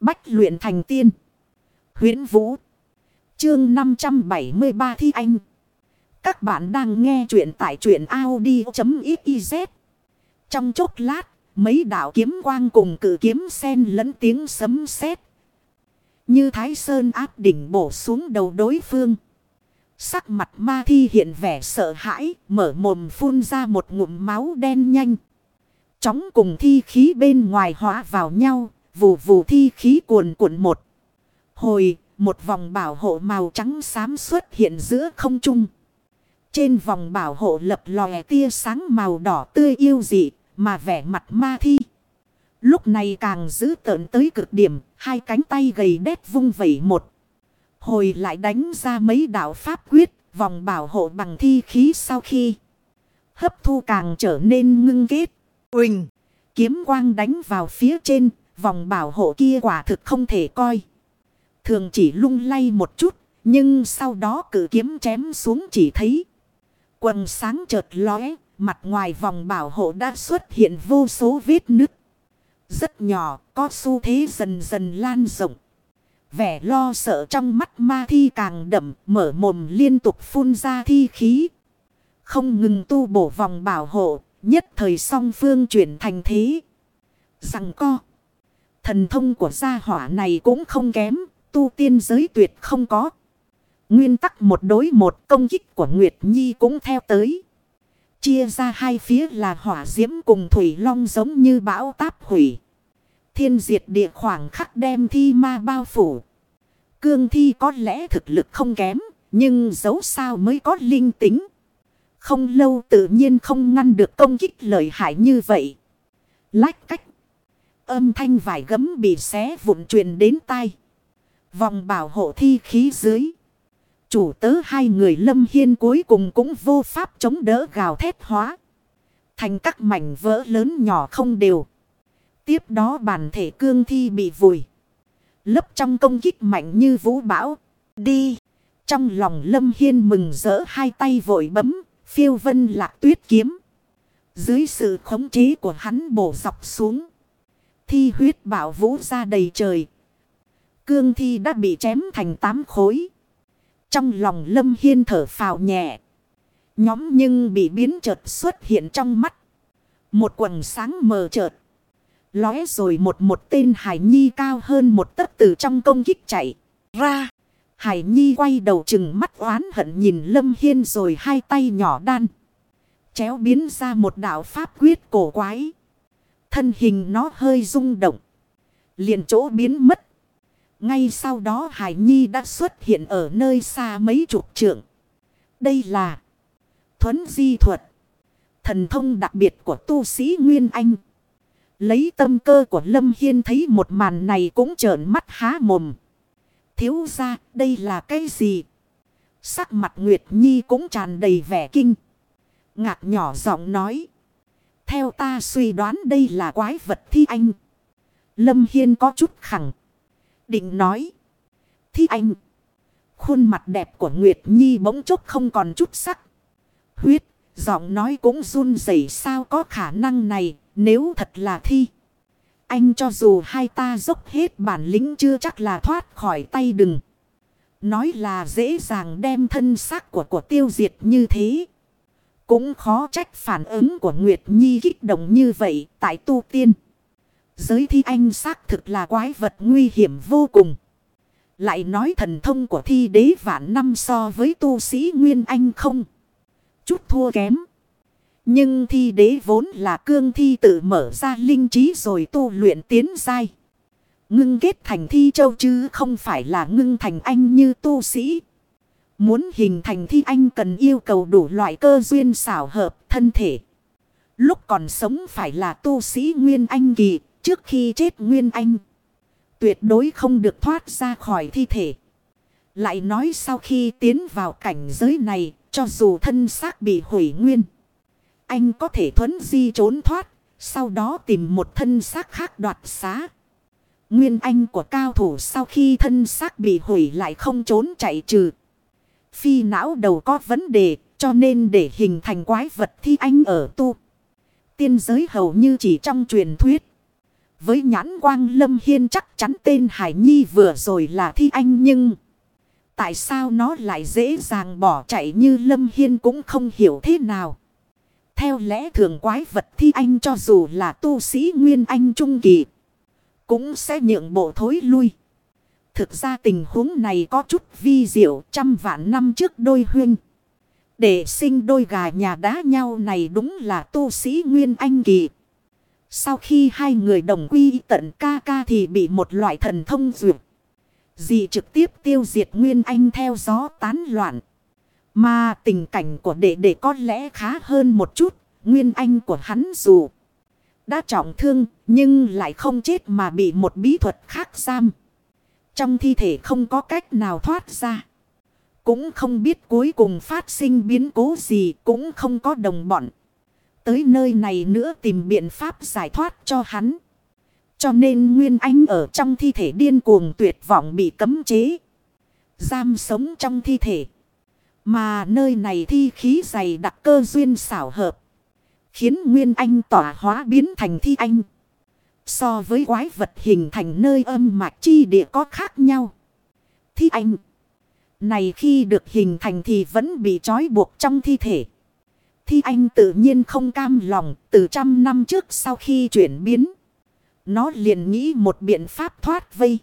Bách luyện thành tiên. huyễn Vũ. Chương 573 Thi Anh. Các bạn đang nghe truyện tại truyện Audi.xyz. Trong chốc lát, mấy đạo kiếm quang cùng cử kiếm sen lẫn tiếng sấm sét Như Thái Sơn áp đỉnh bổ xuống đầu đối phương. Sắc mặt ma thi hiện vẻ sợ hãi, mở mồm phun ra một ngụm máu đen nhanh. Chóng cùng thi khí bên ngoài hóa vào nhau, vù vù thi khí cuồn cuộn một. Hồi, một vòng bảo hộ màu trắng xám xuất hiện giữa không trung. Trên vòng bảo hộ lập lòe tia sáng màu đỏ tươi yêu dị, mà vẻ mặt ma thi. Lúc này càng giữ tợn tới cực điểm, hai cánh tay gầy đét vung vẩy một. Hồi lại đánh ra mấy đạo pháp quyết, vòng bảo hộ bằng thi khí sau khi hấp thu càng trở nên ngưng kết. quỳnh kiếm quang đánh vào phía trên, vòng bảo hộ kia quả thực không thể coi. Thường chỉ lung lay một chút, nhưng sau đó cử kiếm chém xuống chỉ thấy. Quần sáng chợt lóe, mặt ngoài vòng bảo hộ đã xuất hiện vô số vết nứt. Rất nhỏ, có xu thế dần dần lan rộng. Vẻ lo sợ trong mắt ma thi càng đậm, mở mồm liên tục phun ra thi khí. Không ngừng tu bổ vòng bảo hộ, nhất thời song phương chuyển thành thế. Rằng co. Thần thông của gia hỏa này cũng không kém, tu tiên giới tuyệt không có. Nguyên tắc một đối một công kích của Nguyệt Nhi cũng theo tới. Chia ra hai phía là hỏa diễm cùng thủy long giống như bão táp hủy. Thiên diệt địa khoảng khắc đem thi ma bao phủ. Cương thi có lẽ thực lực không kém, nhưng dấu sao mới có linh tính. Không lâu tự nhiên không ngăn được công kích lợi hại như vậy. Lách cách. Âm thanh vải gấm bị xé vụn truyền đến tai. Vòng bảo hộ thi khí dưới. Chủ tớ hai người lâm hiên cuối cùng cũng vô pháp chống đỡ gào thét hóa. Thành các mảnh vỡ lớn nhỏ không đều. Tiếp đó bản thể cương thi bị vùi. Lấp trong công kích mạnh như vũ bão. Đi. Trong lòng lâm hiên mừng rỡ hai tay vội bấm. Phiêu vân lạc tuyết kiếm. Dưới sự khống chế của hắn bổ dọc xuống. Thi huyết bảo vũ ra đầy trời. Cương thi đã bị chém thành tám khối. Trong lòng lâm hiên thở phào nhẹ. Nhóm nhưng bị biến chợt xuất hiện trong mắt. Một quần sáng mờ chợt. Lóe rồi một một tên Hải Nhi cao hơn một tấc từ trong công kích chạy ra. Hải Nhi quay đầu chừng mắt oán hận nhìn Lâm Hiên rồi hai tay nhỏ đan. Chéo biến ra một đạo pháp quyết cổ quái. Thân hình nó hơi rung động. Liền chỗ biến mất. Ngay sau đó Hải Nhi đã xuất hiện ở nơi xa mấy chục trượng. Đây là thuấn di thuật. Thần thông đặc biệt của tu sĩ Nguyên Anh. Lấy tâm cơ của Lâm Hiên thấy một màn này cũng trợn mắt há mồm. Thiếu ra đây là cái gì? Sắc mặt Nguyệt Nhi cũng tràn đầy vẻ kinh. Ngạc nhỏ giọng nói. Theo ta suy đoán đây là quái vật thi anh. Lâm Hiên có chút khẳng. Định nói. Thi anh. Khuôn mặt đẹp của Nguyệt Nhi bỗng chốc không còn chút sắc. Huyết. Giọng nói cũng run rẩy, sao có khả năng này. Nếu thật là thi. Anh cho dù hai ta dốc hết bản lĩnh chưa chắc là thoát khỏi tay đừng. Nói là dễ dàng đem thân xác của của tiêu diệt như thế. Cũng khó trách phản ứng của Nguyệt Nhi kích động như vậy tại tu tiên. Giới thi anh xác thực là quái vật nguy hiểm vô cùng. Lại nói thần thông của thi đế vạn năm so với tu sĩ Nguyên Anh không. Chút thua kém. Nhưng thi đế vốn là cương thi tự mở ra linh trí rồi tu luyện tiến dai. Ngưng kết thành thi châu chứ không phải là ngưng thành anh như tu sĩ. Muốn hình thành thi anh cần yêu cầu đủ loại cơ duyên xảo hợp thân thể. Lúc còn sống phải là tu sĩ Nguyên Anh kỳ, trước khi chết Nguyên Anh. Tuyệt đối không được thoát ra khỏi thi thể. Lại nói sau khi tiến vào cảnh giới này, cho dù thân xác bị hủy nguyên. Anh có thể thuấn di trốn thoát, sau đó tìm một thân xác khác đoạt xá. Nguyên anh của cao thủ sau khi thân xác bị hủy lại không trốn chạy trừ. Phi não đầu có vấn đề, cho nên để hình thành quái vật thi anh ở tu. Tiên giới hầu như chỉ trong truyền thuyết. Với nhãn quang Lâm Hiên chắc chắn tên Hải Nhi vừa rồi là Thi Anh nhưng... Tại sao nó lại dễ dàng bỏ chạy như Lâm Hiên cũng không hiểu thế nào. Theo lẽ thường quái vật Thi Anh cho dù là tu sĩ Nguyên Anh Trung Kỳ. Cũng sẽ nhượng bộ thối lui. Thực ra tình huống này có chút vi diệu trăm vạn năm trước đôi huynh. Để sinh đôi gà nhà đá nhau này đúng là tu sĩ Nguyên Anh Kỳ. Sau khi hai người đồng quy tận ca ca thì bị một loại thần thông duyệt. Dì trực tiếp tiêu diệt Nguyên Anh theo gió tán loạn. Mà tình cảnh của đệ đệ có lẽ khá hơn một chút. Nguyên Anh của hắn dù đã trọng thương nhưng lại không chết mà bị một bí thuật khác giam. Trong thi thể không có cách nào thoát ra. Cũng không biết cuối cùng phát sinh biến cố gì, cũng không có đồng bọn. Tới nơi này nữa tìm biện pháp giải thoát cho hắn. Cho nên Nguyên Anh ở trong thi thể điên cuồng tuyệt vọng bị cấm chế. Giam sống trong thi thể. Mà nơi này thi khí dày đặc cơ duyên xảo hợp. Khiến Nguyên Anh tỏa hóa biến thành thi anh. So với quái vật hình thành nơi âm mạch chi địa có khác nhau. Thi anh. Này khi được hình thành thì vẫn bị trói buộc trong thi thể. Thi anh tự nhiên không cam lòng từ trăm năm trước sau khi chuyển biến. Nó liền nghĩ một biện pháp thoát vây.